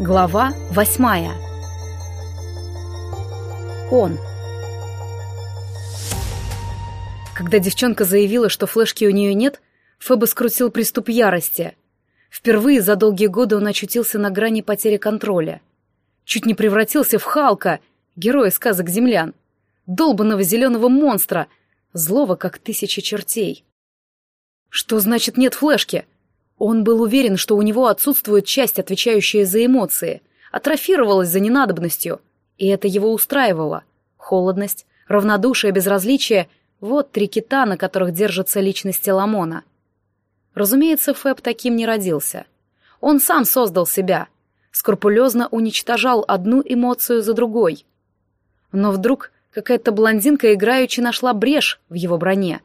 Глава восьмая. Он. Когда девчонка заявила, что флешки у нее нет, Феба скрутил приступ ярости. Впервые за долгие годы он очутился на грани потери контроля. Чуть не превратился в Халка, героя сказок землян. Долбанного зеленого монстра, злого, как тысяча чертей. Что значит нет флешки? Он был уверен, что у него отсутствует часть, отвечающая за эмоции, атрофировалась за ненадобностью, и это его устраивало. Холодность, равнодушие, безразличие — вот три кита, на которых держатся личности Ламона. Разумеется, Фэб таким не родился. Он сам создал себя, скрупулезно уничтожал одну эмоцию за другой. Но вдруг какая-то блондинка играючи нашла брешь в его броне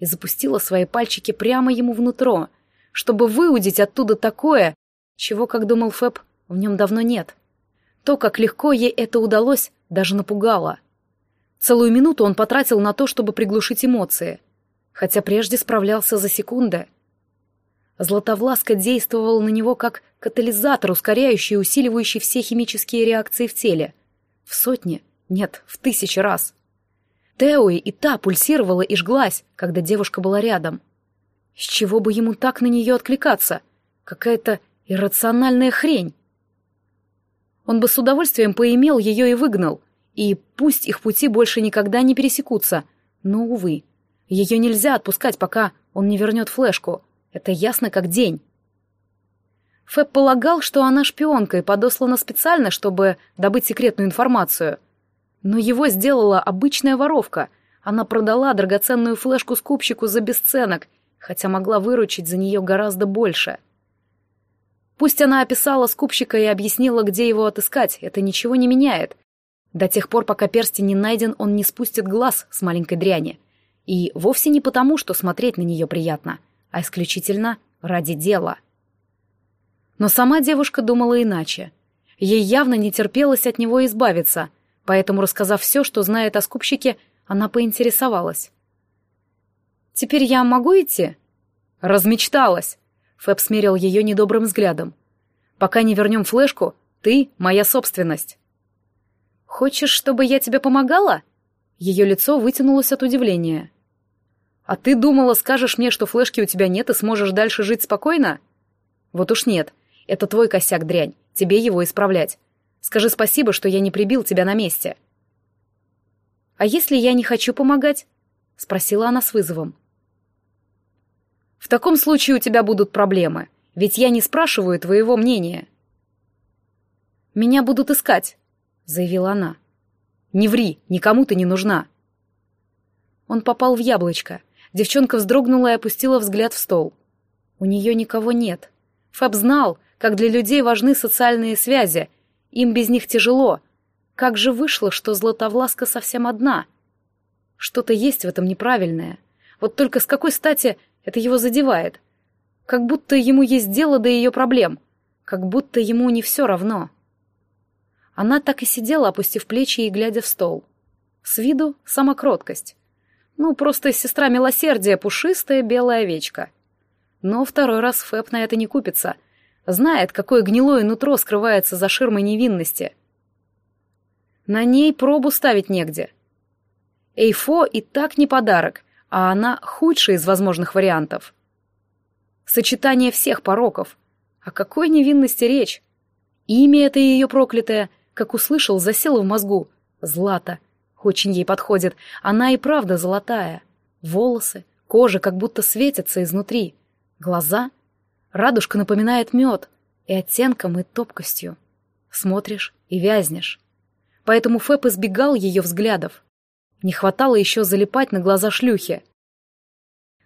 и запустила свои пальчики прямо ему внутрь, чтобы выудить оттуда такое, чего, как думал Фэб, в нем давно нет. То, как легко ей это удалось, даже напугало. Целую минуту он потратил на то, чтобы приглушить эмоции, хотя прежде справлялся за секунды. Златовласка действовала на него как катализатор, ускоряющий и усиливающий все химические реакции в теле. В сотни, нет, в тысячи раз. Теуи и та пульсировала и жглась, когда девушка была рядом. С чего бы ему так на нее откликаться? Какая-то иррациональная хрень. Он бы с удовольствием поимел ее и выгнал, и пусть их пути больше никогда не пересекутся, но, увы, ее нельзя отпускать, пока он не вернет флешку. Это ясно как день. Фэб полагал, что она шпионка и подослана специально, чтобы добыть секретную информацию. Но его сделала обычная воровка. Она продала драгоценную флешку скупщику за бесценок хотя могла выручить за нее гораздо больше. Пусть она описала скупщика и объяснила, где его отыскать, это ничего не меняет. До тех пор, пока перстень не найден, он не спустит глаз с маленькой дряни. И вовсе не потому, что смотреть на нее приятно, а исключительно ради дела. Но сама девушка думала иначе. Ей явно не терпелось от него избавиться, поэтому, рассказав все, что знает о скупщике, она поинтересовалась. Теперь я могу идти?» «Размечталась!» Фэб смерил ее недобрым взглядом. «Пока не вернем флешку, ты — моя собственность». «Хочешь, чтобы я тебе помогала?» Ее лицо вытянулось от удивления. «А ты думала, скажешь мне, что флешки у тебя нет и сможешь дальше жить спокойно?» «Вот уж нет. Это твой косяк, дрянь. Тебе его исправлять. Скажи спасибо, что я не прибил тебя на месте». «А если я не хочу помогать?» — спросила она с вызовом. В таком случае у тебя будут проблемы, ведь я не спрашиваю твоего мнения. Меня будут искать, заявила она. Не ври, никому ты не нужна. Он попал в яблочко. Девчонка вздрогнула и опустила взгляд в стол. У нее никого нет. Фаб знал, как для людей важны социальные связи. Им без них тяжело. Как же вышло, что Златовласка совсем одна? Что-то есть в этом неправильное. Вот только с какой стати это его задевает. Как будто ему есть дело до ее проблем. Как будто ему не все равно. Она так и сидела, опустив плечи и глядя в стол. С виду сама кроткость. Ну, просто сестра милосердия, пушистая белая овечка. Но второй раз Фэб на это не купится. Знает, какое гнилое нутро скрывается за ширмой невинности. На ней пробу ставить негде. Эйфо и так не подарок, а она худшая из возможных вариантов. Сочетание всех пороков. О какой невинности речь? Имя это ее проклятое, как услышал, засело в мозгу. Злата. Очень ей подходит. Она и правда золотая. Волосы, кожа как будто светятся изнутри. Глаза. Радужка напоминает мед. И оттенком, и топкостью. Смотришь и вязнешь. Поэтому Фэп избегал ее взглядов. Не хватало еще залипать на глаза шлюхи.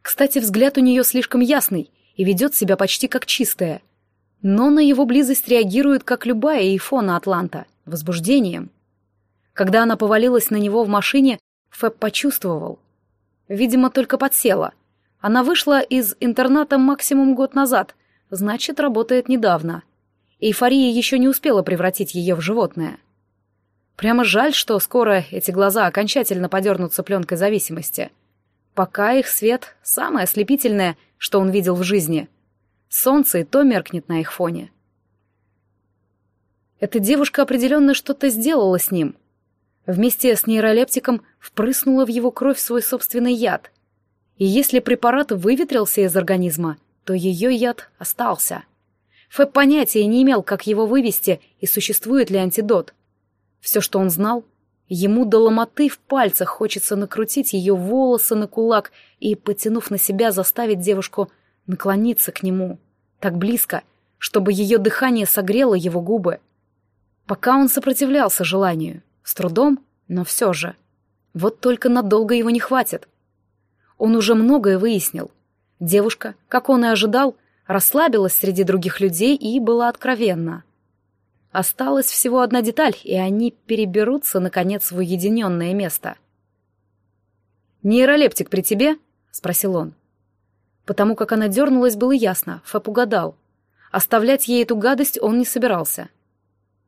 Кстати, взгляд у нее слишком ясный и ведет себя почти как чистая. Но на его близость реагирует, как любая эйфона Атланта, возбуждением. Когда она повалилась на него в машине, Фэб почувствовал. Видимо, только подсела. Она вышла из интерната максимум год назад, значит, работает недавно. Эйфория еще не успела превратить ее в животное. Прямо жаль, что скоро эти глаза окончательно подернутся пленкой зависимости. Пока их свет — самое ослепительное, что он видел в жизни. Солнце и то меркнет на их фоне. Эта девушка определенно что-то сделала с ним. Вместе с нейролептиком впрыснула в его кровь свой собственный яд. И если препарат выветрился из организма, то ее яд остался. Фэб понятия не имел, как его вывести и существует ли антидот. Все, что он знал, ему до ломоты в пальцах хочется накрутить ее волосы на кулак и, потянув на себя, заставить девушку наклониться к нему. Так близко, чтобы ее дыхание согрело его губы. Пока он сопротивлялся желанию. С трудом, но все же. Вот только надолго его не хватит. Он уже многое выяснил. Девушка, как он и ожидал, расслабилась среди других людей и была откровенна. Осталась всего одна деталь, и они переберутся, наконец, в уединенное место. «Нейролептик при тебе?» — спросил он. Потому как она дернулась, было ясно, Фэп угадал. Оставлять ей эту гадость он не собирался.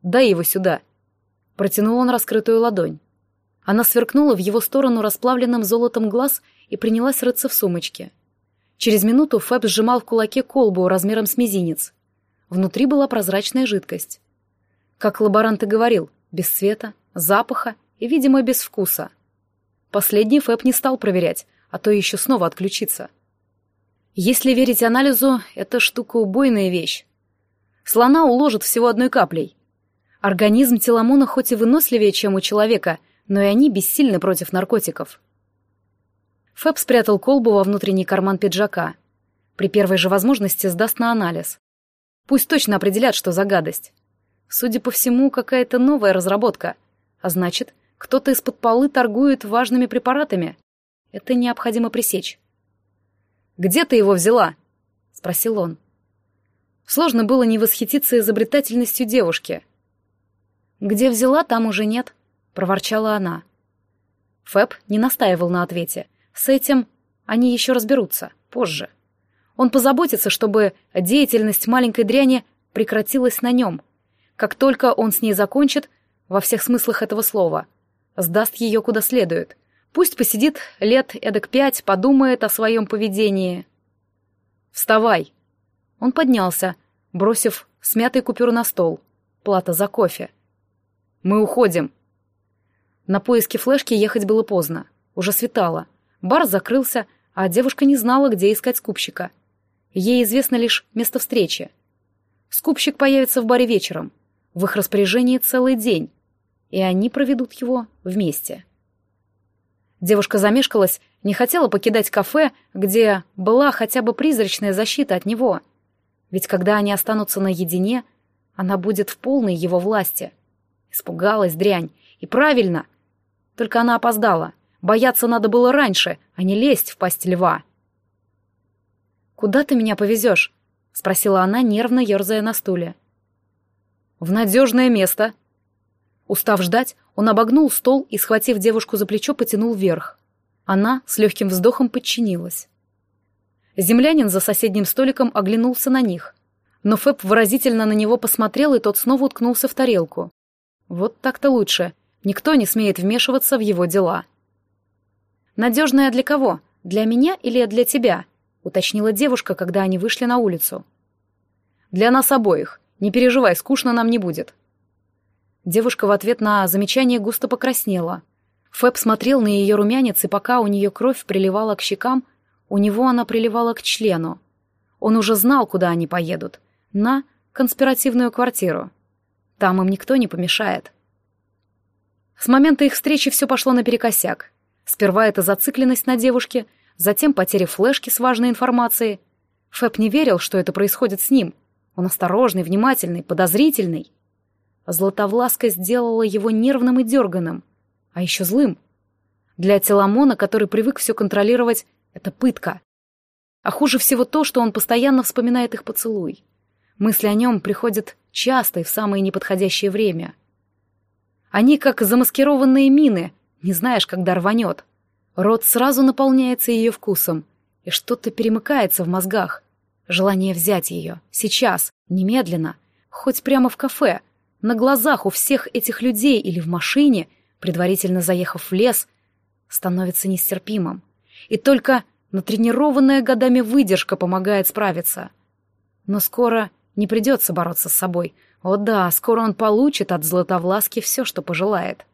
«Дай его сюда», Протянул он раскрытую ладонь. Она сверкнула в его сторону расплавленным золотом глаз и принялась рыться в сумочке. Через минуту Фэб сжимал в кулаке колбу размером с мизинец. Внутри была прозрачная жидкость. Как лаборант и говорил, без цвета, запаха и, видимо, без вкуса. Последний Фэб не стал проверять, а то еще снова отключиться. Если верить анализу, эта штука убойная вещь. Слона уложит всего одной каплей, Организм Теламона хоть и выносливее, чем у человека, но и они бессильны против наркотиков. Фэб спрятал колбу во внутренний карман пиджака. При первой же возможности сдаст на анализ. Пусть точно определят, что за гадость. Судя по всему, какая-то новая разработка. А значит, кто-то из-под полы торгует важными препаратами. Это необходимо пресечь. «Где ты его взяла?» — спросил он. Сложно было не восхититься изобретательностью девушки — «Где взяла, там уже нет», — проворчала она. Фэб не настаивал на ответе. С этим они еще разберутся, позже. Он позаботится, чтобы деятельность маленькой дряни прекратилась на нем. Как только он с ней закончит, во всех смыслах этого слова, сдаст ее куда следует. Пусть посидит лет эдак пять, подумает о своем поведении. «Вставай!» Он поднялся, бросив смятый купюр на стол. Плата за кофе. Мы уходим!» На поиски флешки ехать было поздно. Уже светало. Бар закрылся, а девушка не знала, где искать скупщика. Ей известно лишь место встречи. Скупщик появится в баре вечером. В их распоряжении целый день. И они проведут его вместе. Девушка замешкалась, не хотела покидать кафе, где была хотя бы призрачная защита от него. Ведь когда они останутся наедине, она будет в полной его власти — Испугалась дрянь. И правильно. Только она опоздала. Бояться надо было раньше, а не лезть в пасть льва. «Куда ты меня повезешь?» — спросила она, нервно ерзая на стуле. «В надежное место». Устав ждать, он обогнул стол и, схватив девушку за плечо, потянул вверх. Она с легким вздохом подчинилась. Землянин за соседним столиком оглянулся на них. Но Фэб выразительно на него посмотрел, и тот снова уткнулся в тарелку. Вот так-то лучше. Никто не смеет вмешиваться в его дела. «Надежная для кого? Для меня или для тебя?» — уточнила девушка, когда они вышли на улицу. «Для нас обоих. Не переживай, скучно нам не будет». Девушка в ответ на замечание густо покраснела. Фэб смотрел на ее румянец, и пока у нее кровь приливала к щекам, у него она приливала к члену. Он уже знал, куда они поедут. На конспиративную квартиру. Там им никто не помешает. С момента их встречи все пошло наперекосяк. Сперва это зацикленность на девушке, затем потеря флешки с важной информацией. Фэб не верил, что это происходит с ним. Он осторожный, внимательный, подозрительный. Златовласка сделала его нервным и дерганым, а еще злым. Для Теламона, который привык все контролировать, это пытка. А хуже всего то, что он постоянно вспоминает их поцелуй. Мысли о нем приходят часто и в самое неподходящее время. Они как замаскированные мины, не знаешь, когда рванет. Рот сразу наполняется ее вкусом, и что-то перемыкается в мозгах. Желание взять ее, сейчас, немедленно, хоть прямо в кафе, на глазах у всех этих людей или в машине, предварительно заехав в лес, становится нестерпимым. И только натренированная годами выдержка помогает справиться. Но скоро Не придется бороться с собой. О да, скоро он получит от Златовласки все, что пожелает.